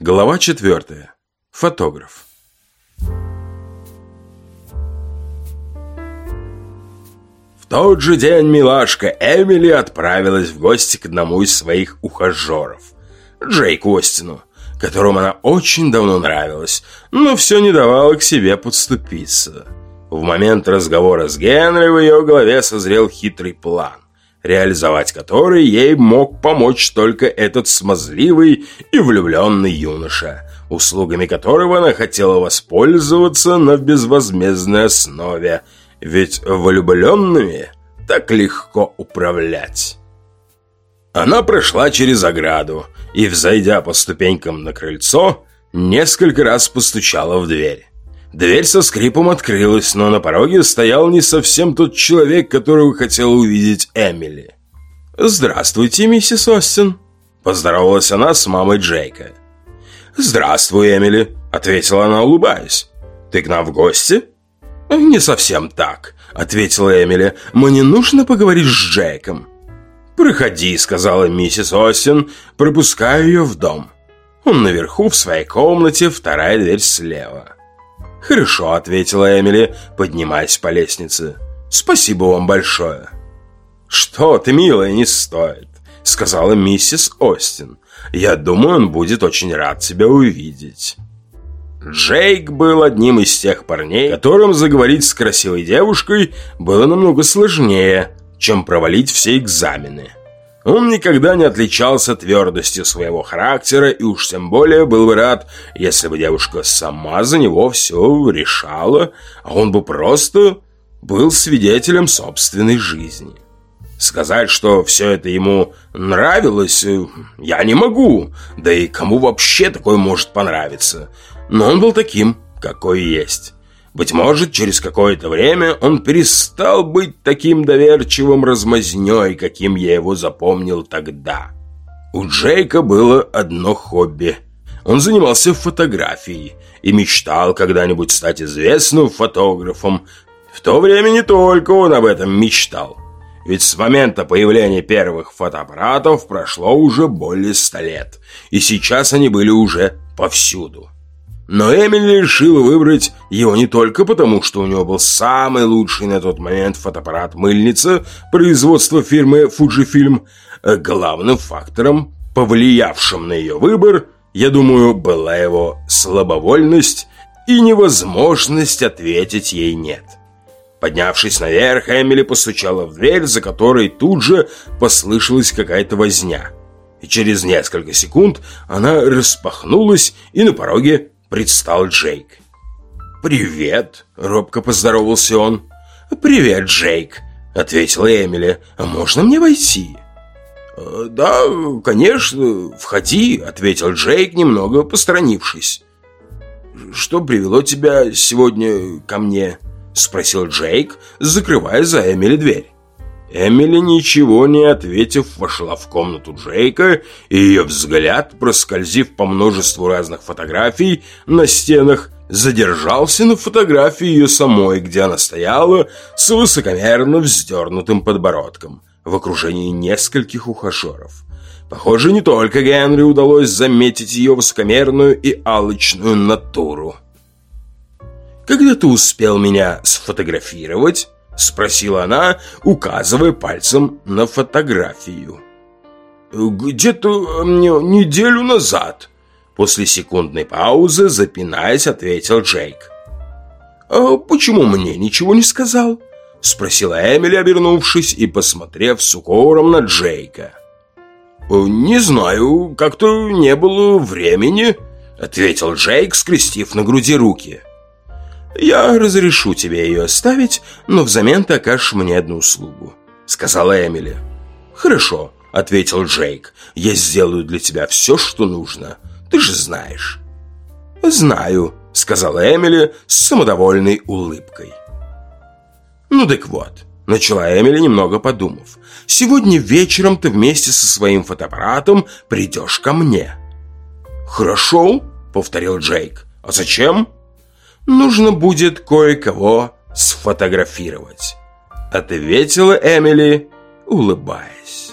Глава четвертая. Фотограф. В тот же день милашка Эмили отправилась в гости к одному из своих ухажеров, Джейку Остину, которому она очень давно нравилась, но все не давало к себе подступиться. В момент разговора с Генри в ее голове созрел хитрый план реализовать который ей мог помочь только этот смазливый и влюбленный юноша, услугами которого она хотела воспользоваться на безвозмездной основе, ведь влюбленными так легко управлять. Она прошла через ограду и, взойдя по ступенькам на крыльцо, несколько раз постучала в дверь. Дверь со скрипом открылась, но на пороге стоял не совсем тот человек, которого хотела увидеть Эмили. «Здравствуйте, миссис Остин», – поздоровалась она с мамой Джейка. «Здравствуй, Эмили», – ответила она, улыбаясь. «Ты к нам в гости?» «Не совсем так», – ответила Эмили. «Мне нужно поговорить с Джейком». «Проходи», – сказала миссис Остин, пропуская ее в дом. Он наверху в своей комнате, вторая дверь слева. «Хорошо», — ответила Эмили, поднимаясь по лестнице. «Спасибо вам большое». «Что ты, милая, не стоит», — сказала миссис Остин. «Я думаю, он будет очень рад тебя увидеть». Джейк был одним из тех парней, которым заговорить с красивой девушкой было намного сложнее, чем провалить все экзамены. Он никогда не отличался твердостью своего характера и уж тем более был бы рад, если бы девушка сама за него все решала, а он бы просто был свидетелем собственной жизни. Сказать, что все это ему нравилось, э, я не могу, да и кому вообще такое может понравиться. Но он был таким, какой есть. Быть может, через какое-то время он перестал быть таким доверчивым размазнёй, каким я его запомнил тогда. У Джейка было одно хобби. Он занимался фотографией и мечтал когда-нибудь стать известным фотографом. В то время не только он об этом мечтал. Ведь с момента появления первых фотоаппаратов прошло уже более ста лет, и сейчас они были уже повсюду. Но Эмили решила выбрать его не только потому, что у него был самый лучший на тот момент фотоаппарат-мыльница производства фирмы Fujifilm. А главным фактором, повлиявшим на ее выбор, я думаю, была его слабовольность и невозможность ответить ей «нет». Поднявшись наверх, Эмили постучала в дверь, за которой тут же послышалась какая-то возня. И через несколько секунд она распахнулась, и на пороге предстал Джейк. «Привет!» – робко поздоровался он. «Привет, Джейк!» – ответила Эмили. «А можно мне войти?» «Э, «Да, конечно, входи», – ответил Джейк, немного посторонившись. «Что привело тебя сегодня ко мне?» – спросил Джейк, закрывая за Эмили дверь. Эмили, ничего не ответив, вошла в комнату Джейка, и ее взгляд, проскользив по множеству разных фотографий на стенах, задержался на фотографии ее самой, где она стояла с высокомерно вздернутым подбородком в окружении нескольких ухажеров. Похоже, не только Генри удалось заметить ее высокомерную и алчную натуру. «Когда ты успел меня сфотографировать?» Спросила она, указывая пальцем на фотографию. «Где-то неделю назад», После секундной паузы, запинаясь, ответил Джейк. «А почему мне ничего не сказал?» Спросила Эмили, обернувшись и посмотрев с укором на Джейка. «Не знаю, как-то не было времени», Ответил Джейк, скрестив на груди руки. «Я разрешу тебе ее оставить, но взамен ты окажешь мне одну услугу», — сказала Эмили. «Хорошо», — ответил Джейк. «Я сделаю для тебя все, что нужно. Ты же знаешь». «Знаю», — сказала Эмили с самодовольной улыбкой. «Ну так вот», — начала Эмили, немного подумав. «Сегодня вечером ты вместе со своим фотоаппаратом придешь ко мне». «Хорошо», — повторил Джейк. «А зачем?» Нужно будет кое-кого сфотографировать», — ответила Эмили, улыбаясь.